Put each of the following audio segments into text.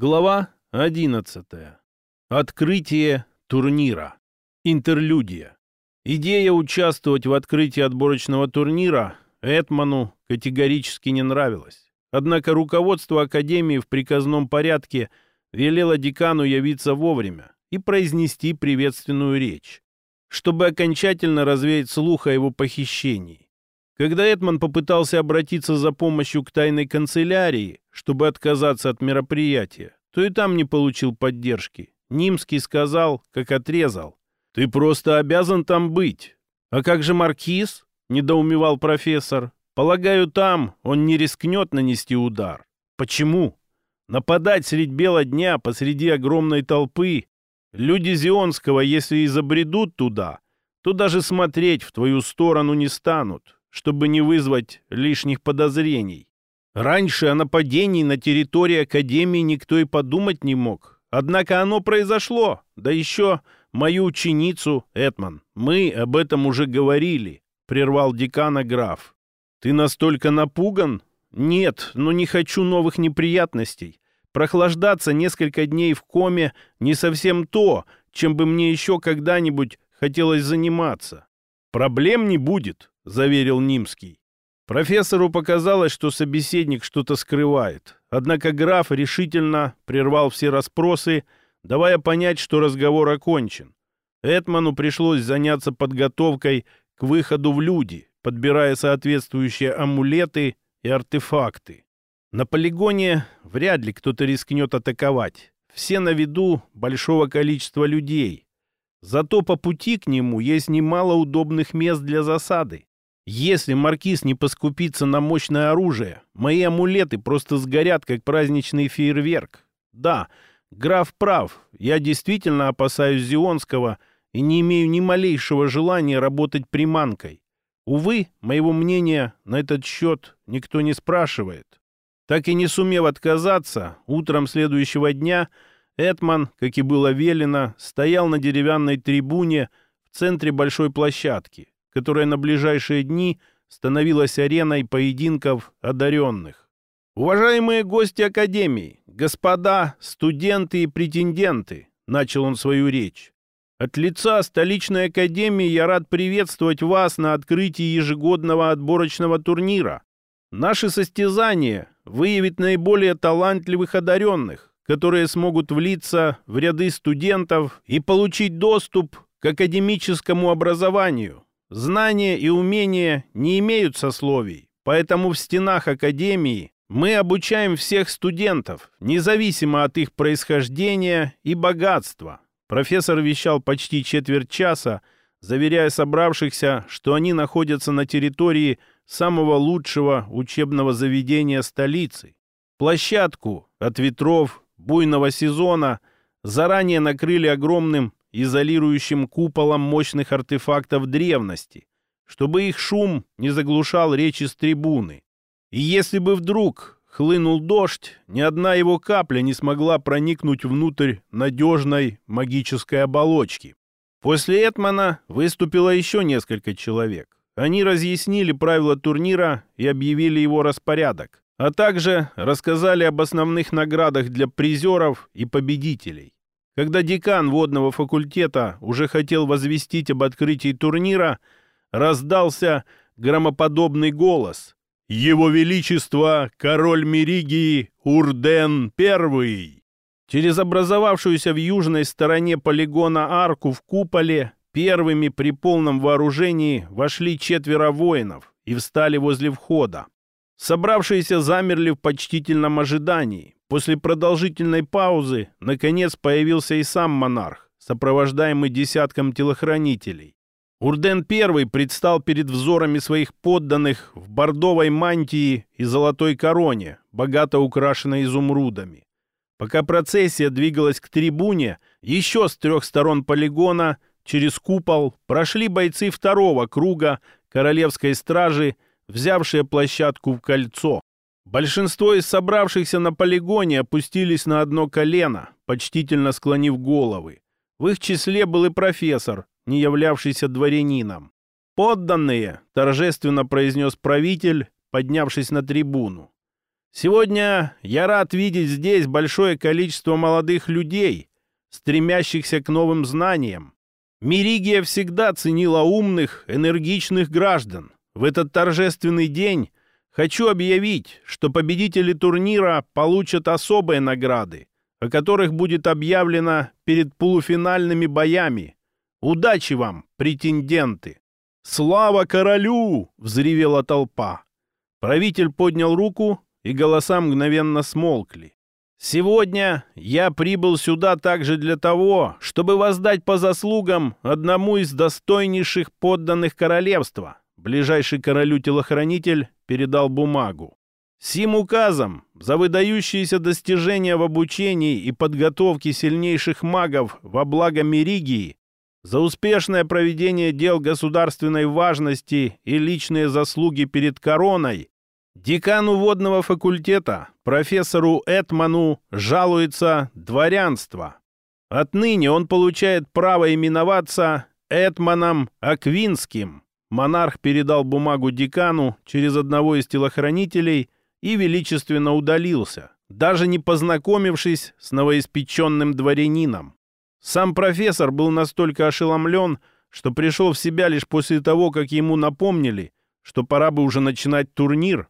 Глава 11. Открытие турнира. Интерлюдия. Идея участвовать в открытии отборочного турнира Этману категорически не нравилась. Однако руководство Академии в приказном порядке велело декану явиться вовремя и произнести приветственную речь, чтобы окончательно развеять слух о его похищении. Когда Этман попытался обратиться за помощью к тайной канцелярии, чтобы отказаться от мероприятия, то и там не получил поддержки. Нимский сказал, как отрезал. «Ты просто обязан там быть». «А как же маркиз?» — недоумевал профессор. «Полагаю, там он не рискнет нанести удар». «Почему?» «Нападать средь бела дня посреди огромной толпы. Люди Зионского, если и туда, то даже смотреть в твою сторону не станут, чтобы не вызвать лишних подозрений. Раньше о нападении на территории Академии никто и подумать не мог. Однако оно произошло. Да еще мою ученицу, Этман. Мы об этом уже говорили, прервал декана граф. Ты настолько напуган? Нет, но не хочу новых неприятностей. Прохлаждаться несколько дней в коме не совсем то, чем бы мне еще когда-нибудь хотелось заниматься. Проблем не будет, заверил Нимский. Профессору показалось, что собеседник что-то скрывает. Однако граф решительно прервал все расспросы, давая понять, что разговор окончен. Этману пришлось заняться подготовкой к выходу в люди, подбирая соответствующие амулеты и артефакты. На полигоне вряд ли кто-то рискнет атаковать. Все на виду большого количества людей. Зато по пути к нему есть немало удобных мест для засады. Если маркиз не поскупится на мощное оружие, мои амулеты просто сгорят, как праздничный фейерверк. Да, граф прав, я действительно опасаюсь Зионского и не имею ни малейшего желания работать приманкой. Увы, моего мнения на этот счет никто не спрашивает. Так и не сумев отказаться, утром следующего дня Этман, как и было велено, стоял на деревянной трибуне в центре большой площадки, которая на ближайшие дни становилась ареной поединков одаренных. «Уважаемые гости Академии, господа, студенты и претенденты», — начал он свою речь. «От лица столичной Академии я рад приветствовать вас на открытии ежегодного отборочного турнира. Наше состязание выявит наиболее талантливых одаренных, которые смогут влиться в ряды студентов и получить доступ к академическому образованию, Знания и умения не имеют сословий, поэтому в стенах Академии мы обучаем всех студентов, независимо от их происхождения и богатства. Профессор вещал почти четверть часа, заверяя собравшихся, что они находятся на территории самого лучшего учебного заведения столицы. Площадку от ветров буйного сезона заранее накрыли огромным изолирующим куполом мощных артефактов древности, чтобы их шум не заглушал речи с трибуны. И если бы вдруг хлынул дождь, ни одна его капля не смогла проникнуть внутрь надежной магической оболочки. После Этмана выступило еще несколько человек. Они разъяснили правила турнира и объявили его распорядок, а также рассказали об основных наградах для призеров и победителей. Когда декан водного факультета уже хотел возвестить об открытии турнира, раздался громоподобный голос. «Его Величество, король Меригии Урден I!» Через образовавшуюся в южной стороне полигона арку в куполе первыми при полном вооружении вошли четверо воинов и встали возле входа. Собравшиеся замерли в почтительном ожидании, После продолжительной паузы, наконец, появился и сам монарх, сопровождаемый десятком телохранителей. Урден I предстал перед взорами своих подданных в бордовой мантии и золотой короне, богато украшенной изумрудами. Пока процессия двигалась к трибуне, еще с трех сторон полигона через купол прошли бойцы второго круга королевской стражи, взявшие площадку в кольцо. Большинство из собравшихся на полигоне опустились на одно колено, почтительно склонив головы. В их числе был и профессор, не являвшийся дворянином. «Подданные!» — торжественно произнес правитель, поднявшись на трибуну. Сегодня я рад видеть здесь большое количество молодых людей, стремящихся к новым знаниям. Миригия всегда ценила умных, энергичных граждан. В этот торжественный день хочу объявить, что победители турнира получат особые награды, о которых будет объявлено перед полуфинальными боями. Удачи вам, претенденты! «Слава королю!» — взревела толпа. Правитель поднял руку, и голоса мгновенно смолкли. «Сегодня я прибыл сюда также для того, чтобы воздать по заслугам одному из достойнейших подданных королевства». Ближайший королю телохранитель передал бумагу. Сим указом за выдающиеся достижения в обучении и подготовке сильнейших магов во благо Меригии, за успешное проведение дел государственной важности и личные заслуги перед короной, Декану водного факультета, профессору Этману, жалуется дворянство. Отныне он получает право именоваться Этманом Аквинским. Монарх передал бумагу декану через одного из телохранителей и величественно удалился, даже не познакомившись с новоиспеченным дворянином. Сам профессор был настолько ошеломлен, что пришел в себя лишь после того, как ему напомнили, что пора бы уже начинать турнир,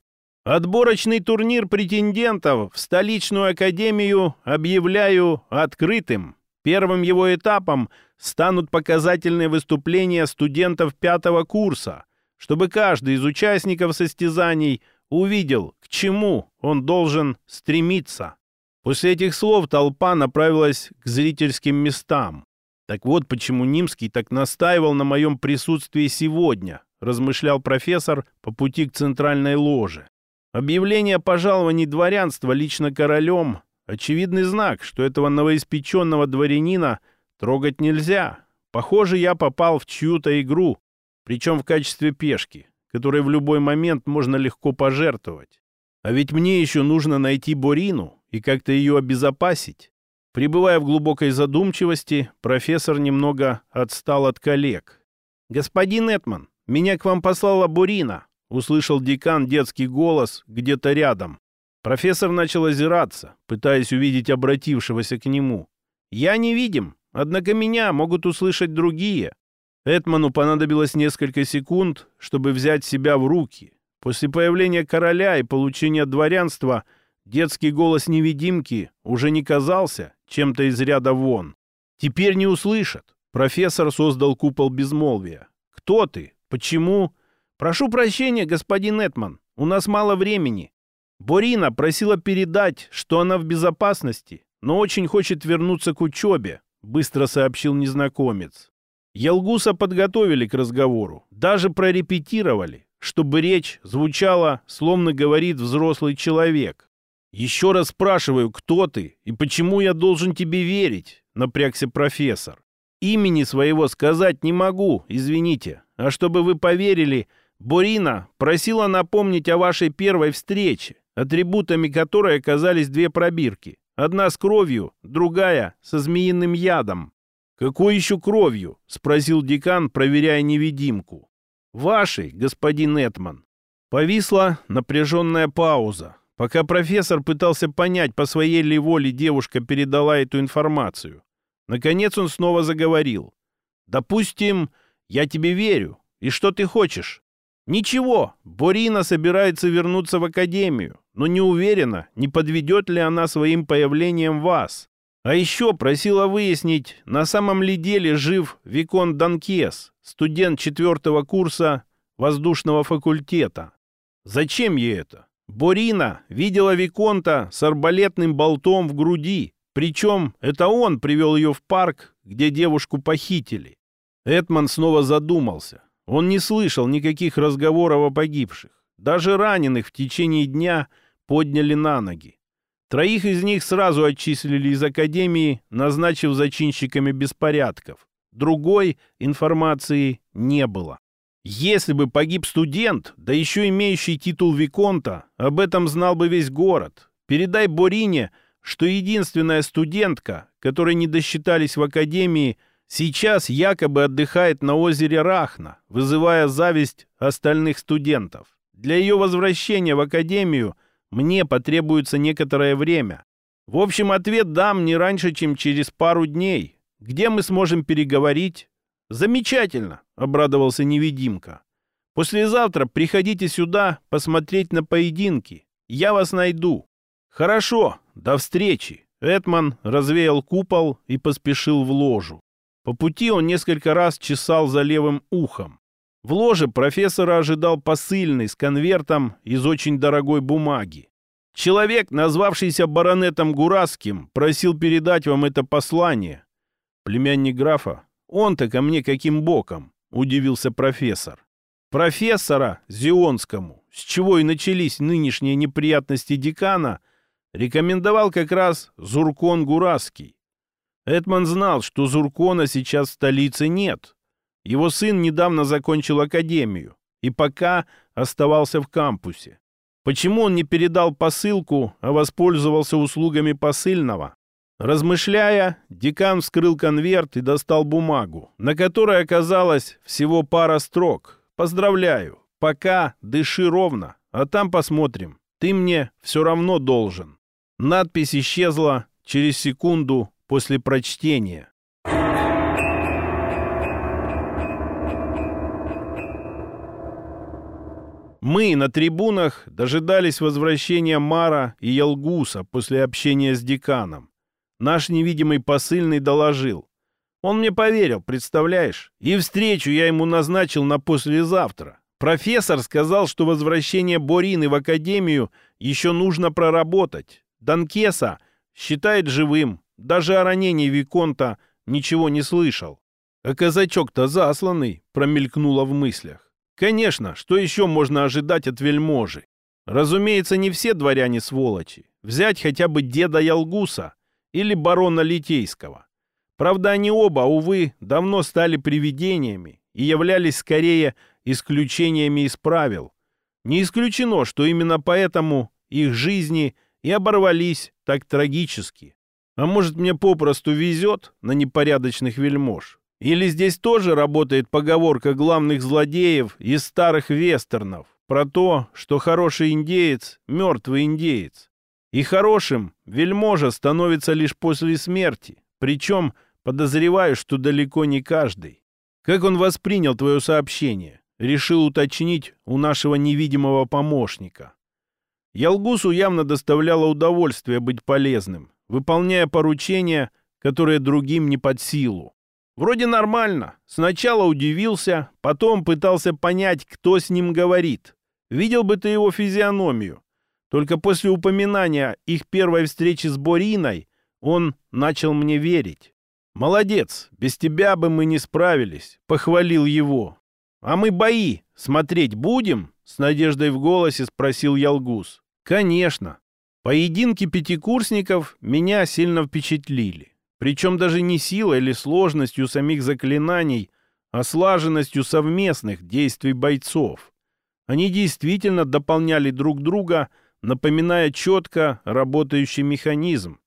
Отборочный турнир претендентов в столичную академию объявляю открытым. Первым его этапом станут показательные выступления студентов пятого курса, чтобы каждый из участников состязаний увидел, к чему он должен стремиться. После этих слов толпа направилась к зрительским местам. Так вот почему Нимский так настаивал на моем присутствии сегодня, размышлял профессор по пути к центральной ложе. Объявление пожалований дворянства лично королем — очевидный знак, что этого новоиспеченного дворянина трогать нельзя. Похоже, я попал в чью-то игру, причем в качестве пешки, которой в любой момент можно легко пожертвовать. А ведь мне еще нужно найти Борину и как-то ее обезопасить. Пребывая в глубокой задумчивости, профессор немного отстал от коллег. «Господин Этман, меня к вам послала Борина. Услышал декан детский голос где-то рядом. Профессор начал озираться, пытаясь увидеть обратившегося к нему. «Я не видим, однако меня могут услышать другие». Этману понадобилось несколько секунд, чтобы взять себя в руки. После появления короля и получения дворянства детский голос невидимки уже не казался чем-то из ряда вон. «Теперь не услышат». Профессор создал купол безмолвия. «Кто ты? Почему?» «Прошу прощения, господин Этман, у нас мало времени. Борина просила передать, что она в безопасности, но очень хочет вернуться к учебе», — быстро сообщил незнакомец. Елгуса подготовили к разговору, даже прорепетировали, чтобы речь звучала, словно говорит взрослый человек. «Еще раз спрашиваю, кто ты и почему я должен тебе верить?» — напрягся профессор. «Имени своего сказать не могу, извините. А чтобы вы поверили, Бурина просила напомнить о вашей первой встрече, атрибутами которой оказались две пробирки. Одна с кровью, другая со змеиным ядом. «Какой еще кровью?» — спросил декан, проверяя невидимку. «Вашей, господин Этман». Повисла напряженная пауза, пока профессор пытался понять, по своей ли воле девушка передала эту информацию. Наконец он снова заговорил. «Допустим, я тебе верю. И что ты хочешь?» Ничего, Борина собирается вернуться в академию, но не уверена, не подведет ли она своим появлением вас. А еще просила выяснить, на самом ли деле жив Викон Данкес, студент четвертого курса воздушного факультета. Зачем ей это? Борина видела Виконта с арбалетным болтом в груди, причем это он привел ее в парк, где девушку похитили. Этман снова задумался. Он не слышал никаких разговоров о погибших. Даже раненых в течение дня подняли на ноги. Троих из них сразу отчислили из академии, назначив зачинщиками беспорядков. Другой информации не было. Если бы погиб студент, да еще имеющий титул Виконта, об этом знал бы весь город. Передай Борине, что единственная студентка, которой не досчитались в академии, Сейчас якобы отдыхает на озере Рахна, вызывая зависть остальных студентов. Для ее возвращения в академию мне потребуется некоторое время. В общем, ответ дам не раньше, чем через пару дней. Где мы сможем переговорить? Замечательно, обрадовался невидимка. Послезавтра приходите сюда посмотреть на поединки. Я вас найду. Хорошо, до встречи. Этман развеял купол и поспешил в ложу. По пути он несколько раз чесал за левым ухом. В ложе профессора ожидал посыльный с конвертом из очень дорогой бумаги. Человек, назвавшийся баронетом Гураским, просил передать вам это послание. Племянник графа. Он-то ко мне каким боком? Удивился профессор. Профессора Зионскому, с чего и начались нынешние неприятности декана, рекомендовал как раз Зуркон Гураский. Эдман знал, что Зуркона сейчас в столице нет. Его сын недавно закончил академию и пока оставался в кампусе. Почему он не передал посылку, а воспользовался услугами посыльного? Размышляя, декан вскрыл конверт и достал бумагу, на которой оказалось всего пара строк. «Поздравляю, пока дыши ровно, а там посмотрим. Ты мне все равно должен». Надпись исчезла через секунду после прочтения. Мы на трибунах дожидались возвращения Мара и Ялгуса после общения с деканом. Наш невидимый посыльный доложил. Он мне поверил, представляешь? И встречу я ему назначил на послезавтра. Профессор сказал, что возвращение Борины в академию еще нужно проработать. Данкеса считает живым. Даже о ранении Виконта ничего не слышал. А казачок-то засланный, промелькнуло в мыслях. Конечно, что еще можно ожидать от вельможи? Разумеется, не все дворяне сволочи. Взять хотя бы деда Ялгуса или барона Литейского. Правда, они оба, увы, давно стали привидениями и являлись скорее исключениями из правил. Не исключено, что именно поэтому их жизни – и оборвались так трагически. А может, мне попросту везет на непорядочных вельмож? Или здесь тоже работает поговорка главных злодеев из старых вестернов про то, что хороший индеец – мертвый индеец. И хорошим вельможа становится лишь после смерти, причем подозреваю, что далеко не каждый. Как он воспринял твое сообщение? Решил уточнить у нашего невидимого помощника. Ялгусу явно доставляло удовольствие быть полезным, выполняя поручения, которые другим не под силу. Вроде нормально. Сначала удивился, потом пытался понять, кто с ним говорит. Видел бы ты его физиономию. Только после упоминания их первой встречи с Бориной он начал мне верить. «Молодец, без тебя бы мы не справились», — похвалил его. «А мы бои смотреть будем?» С надеждой в голосе спросил Ялгус. Конечно. Поединки пятикурсников меня сильно впечатлили. Причем даже не силой или сложностью самих заклинаний, а слаженностью совместных действий бойцов. Они действительно дополняли друг друга, напоминая четко работающий механизм.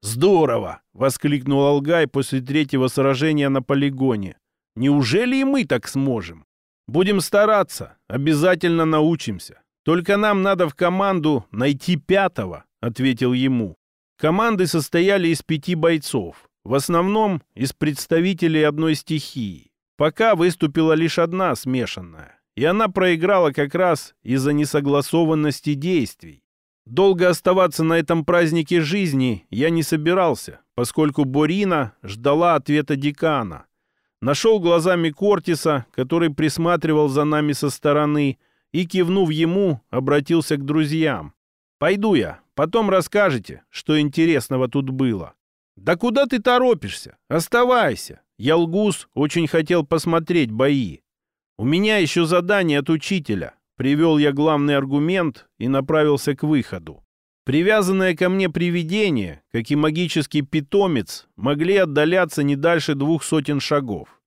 «Здорово!» — воскликнул Алгай после третьего сражения на полигоне. «Неужели и мы так сможем?» Будем стараться, обязательно научимся. Только нам надо в команду найти пятого, ответил ему. Команды состояли из пяти бойцов, в основном из представителей одной стихии. Пока выступила лишь одна смешанная, и она проиграла как раз из-за несогласованности действий. Долго оставаться на этом празднике жизни я не собирался, поскольку Борина ждала ответа декана. Нашел глазами Кортиса, который присматривал за нами со стороны, и, кивнув ему, обратился к друзьям. «Пойду я, потом расскажете, что интересного тут было». «Да куда ты торопишься? Оставайся!» Ялгус очень хотел посмотреть бои. «У меня еще задание от учителя», — привел я главный аргумент и направился к выходу. Привязанное ко мне привидение, как и магический питомец, могли отдаляться не дальше двух сотен шагов.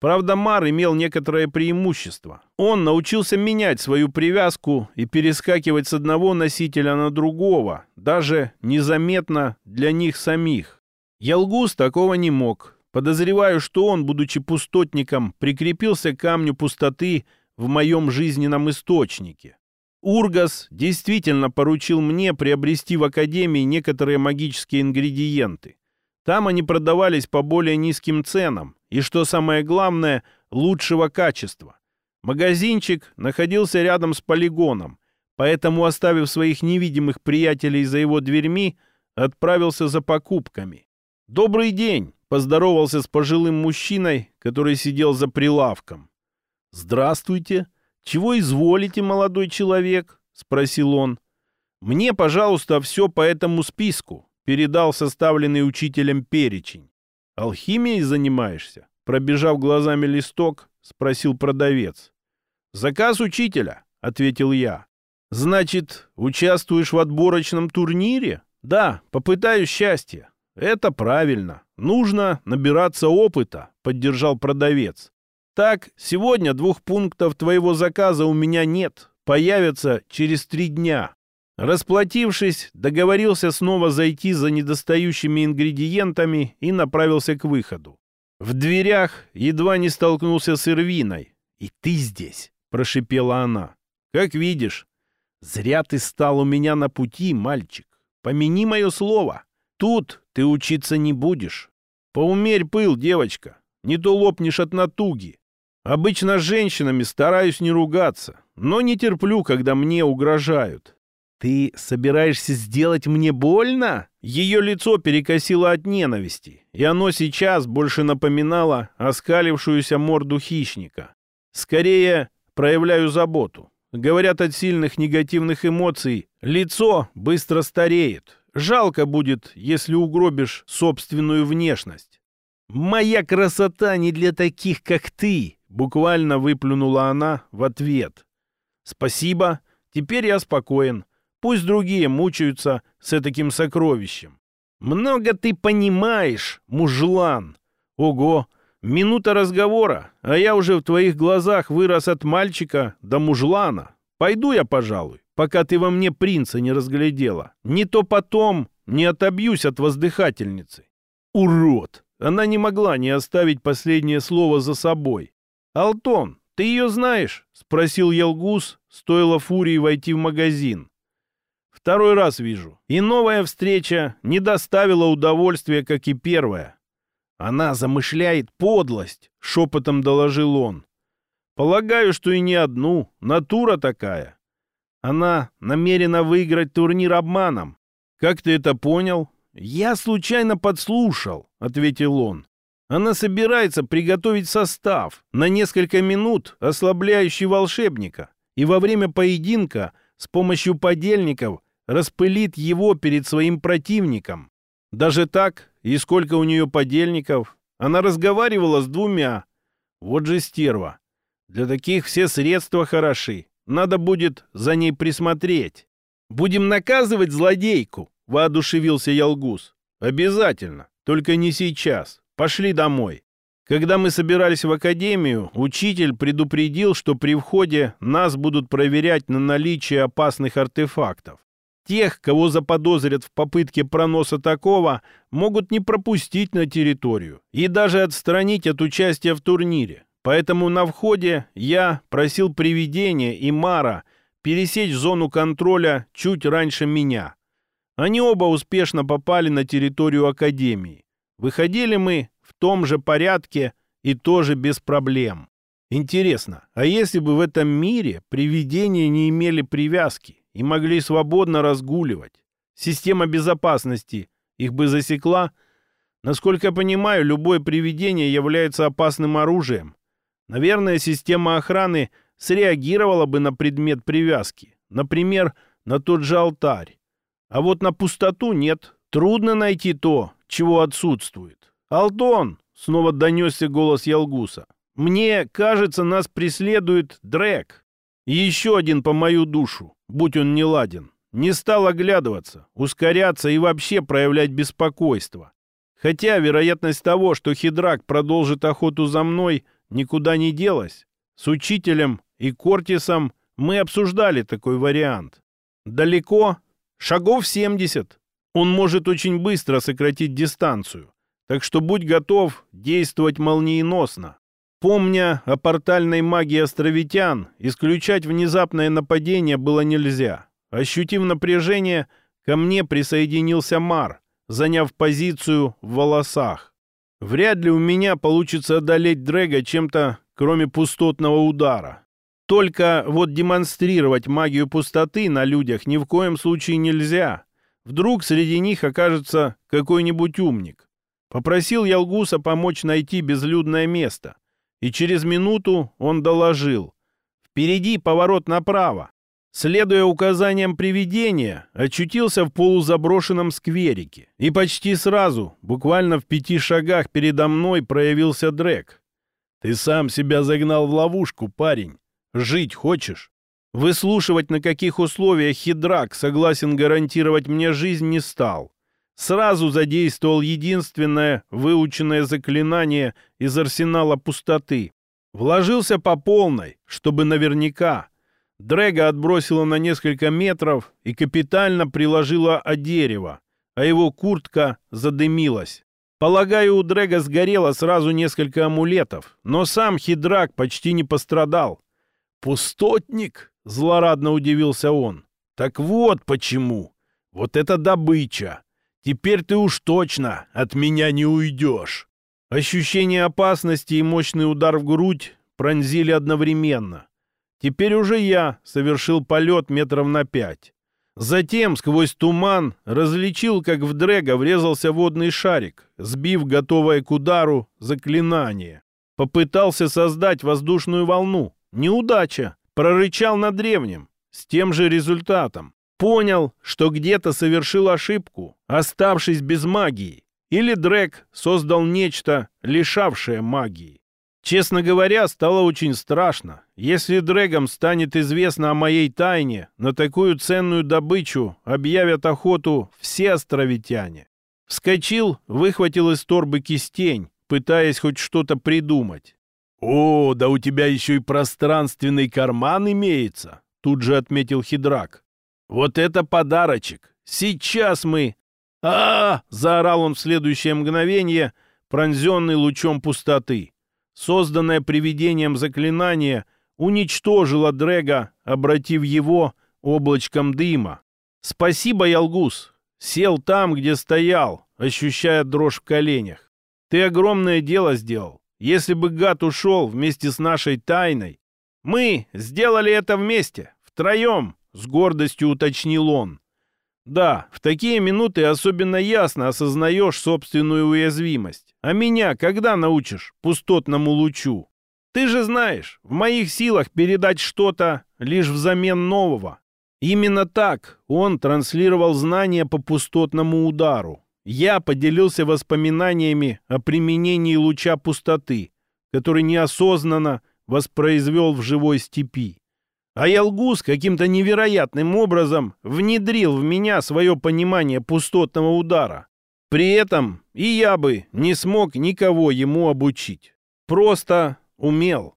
Правда, Мар имел некоторое преимущество. Он научился менять свою привязку и перескакивать с одного носителя на другого, даже незаметно для них самих. Ялгус такого не мог. Подозреваю, что он, будучи пустотником, прикрепился к камню пустоты в моем жизненном источнике. Ургас действительно поручил мне приобрести в Академии некоторые магические ингредиенты. Там они продавались по более низким ценам и, что самое главное, лучшего качества. Магазинчик находился рядом с полигоном, поэтому, оставив своих невидимых приятелей за его дверьми, отправился за покупками. «Добрый день!» — поздоровался с пожилым мужчиной, который сидел за прилавком. «Здравствуйте! Чего изволите, молодой человек?» — спросил он. «Мне, пожалуйста, все по этому списку», — передал составленный учителем перечень. «Алхимией занимаешься?» — пробежав глазами листок, спросил продавец. «Заказ учителя», — ответил я. «Значит, участвуешь в отборочном турнире?» «Да, попытаюсь счастья». «Это правильно. Нужно набираться опыта», — поддержал продавец. «Так, сегодня двух пунктов твоего заказа у меня нет. Появятся через три дня». Расплатившись, договорился снова зайти за недостающими ингредиентами и направился к выходу. В дверях едва не столкнулся с Ирвиной. «И ты здесь?» — прошипела она. «Как видишь, зря ты стал у меня на пути, мальчик. Помяни мое слово. Тут ты учиться не будешь. Поумерь пыл, девочка. Не то лопнешь от натуги. Обычно с женщинами стараюсь не ругаться, но не терплю, когда мне угрожают. «Ты собираешься сделать мне больно?» Ее лицо перекосило от ненависти, и оно сейчас больше напоминало оскалившуюся морду хищника. Скорее, проявляю заботу. Говорят, от сильных негативных эмоций лицо быстро стареет. Жалко будет, если угробишь собственную внешность. «Моя красота не для таких, как ты!» Буквально выплюнула она в ответ. «Спасибо, теперь я спокоен. Пусть другие мучаются с таким сокровищем. Много ты понимаешь, мужлан. Ого, минута разговора, а я уже в твоих глазах вырос от мальчика до мужлана. Пойду я, пожалуй, пока ты во мне принца не разглядела. Не то потом не отобьюсь от воздыхательницы. Урод! Она не могла не оставить последнее слово за собой. «Алтон, ты ее знаешь?» — спросил Елгус, стоило Фурии войти в магазин. Второй раз вижу. И новая встреча не доставила удовольствия, как и первая. Она замышляет подлость, шепотом доложил он. Полагаю, что и не одну. Натура такая. Она намерена выиграть турнир обманом. Как ты это понял? Я случайно подслушал, ответил он. Она собирается приготовить состав на несколько минут, ослабляющий волшебника, и во время поединка с помощью подельников распылит его перед своим противником. Даже так, и сколько у нее подельников, она разговаривала с двумя. Вот же стерва. Для таких все средства хороши. Надо будет за ней присмотреть. Будем наказывать злодейку, воодушевился Ялгус. Обязательно, только не сейчас. Пошли домой. Когда мы собирались в академию, учитель предупредил, что при входе нас будут проверять на наличие опасных артефактов. Тех, кого заподозрят в попытке проноса такого, могут не пропустить на территорию и даже отстранить от участия в турнире. Поэтому на входе я просил Привидения и Мара пересечь зону контроля чуть раньше меня. Они оба успешно попали на территорию Академии. Выходили мы в том же порядке и тоже без проблем. Интересно, а если бы в этом мире привидения не имели привязки? И могли свободно разгуливать. Система безопасности их бы засекла. Насколько я понимаю, любое привидение является опасным оружием. Наверное, система охраны среагировала бы на предмет привязки. Например, на тот же алтарь. А вот на пустоту нет. Трудно найти то, чего отсутствует. «Алтон!» — снова донесся голос Ялгуса. «Мне кажется, нас преследует Дрек. И еще один по мою душу будь он не ладен. Не стал оглядываться, ускоряться и вообще проявлять беспокойство. Хотя вероятность того, что Хидрак продолжит охоту за мной, никуда не делась. С учителем и Кортисом мы обсуждали такой вариант. Далеко? Шагов 70. Он может очень быстро сократить дистанцию. Так что будь готов действовать молниеносно. Помня о портальной магии островитян, исключать внезапное нападение было нельзя. Ощутив напряжение, ко мне присоединился Мар, заняв позицию в волосах. Вряд ли у меня получится одолеть Дрэга чем-то, кроме пустотного удара. Только вот демонстрировать магию пустоты на людях ни в коем случае нельзя. Вдруг среди них окажется какой-нибудь умник. Попросил Ялгуса помочь найти безлюдное место. И через минуту он доложил. «Впереди поворот направо». Следуя указаниям привидения, очутился в полузаброшенном скверике. И почти сразу, буквально в пяти шагах передо мной, проявился Дрек. «Ты сам себя загнал в ловушку, парень. Жить хочешь?» Выслушивать, на каких условиях Хидрак согласен гарантировать мне жизнь, не стал. Сразу задействовал единственное выученное заклинание из арсенала пустоты. Вложился по полной, чтобы наверняка. Дрэга отбросила на несколько метров и капитально приложила о дерево, а его куртка задымилась. Полагаю, у Дрэга сгорело сразу несколько амулетов, но сам Хидрак почти не пострадал. «Пустотник?» — злорадно удивился он. «Так вот почему. Вот это добыча. Теперь ты уж точно от меня не уйдешь». Ощущение опасности и мощный удар в грудь пронзили одновременно. Теперь уже я совершил полет метров на пять. Затем сквозь туман различил, как в дрэга врезался водный шарик, сбив готовое к удару заклинание. Попытался создать воздушную волну, Неудача. Прорычал на древнем. С тем же результатом. Понял, что где-то совершил ошибку, оставшись без магии. Или Дрэк создал нечто, лишавшее магии. Честно говоря, стало очень страшно. Если Дрэгам станет известно о моей тайне, на такую ценную добычу объявят охоту все островитяне. Вскочил, выхватил из торбы кистень, пытаясь хоть что-то придумать. «О, да у тебя еще и пространственный карман имеется!» Тут же отметил Хидрак. «Вот это подарочек! Сейчас мы...» а, -а, -а заорал он в следующее мгновение, пронзенный лучом пустоты. Созданное привидением заклинание уничтожило Дрэга, обратив его облачком дыма. «Спасибо, Ялгус!» Сел там, где стоял, ощущая дрожь в коленях. «Ты огромное дело сделал. Если бы гад ушел вместе с нашей тайной, мы сделали это вместе, втроем, с гордостью уточнил он. Да, в такие минуты особенно ясно осознаешь собственную уязвимость. А меня когда научишь пустотному лучу? Ты же знаешь, в моих силах передать что-то лишь взамен нового. Именно так он транслировал знания по пустотному удару. Я поделился воспоминаниями о применении луча пустоты, который неосознанно воспроизвел в живой степи. А Ялгус каким-то невероятным образом внедрил в меня свое понимание пустотного удара. При этом и я бы не смог никого ему обучить. Просто умел.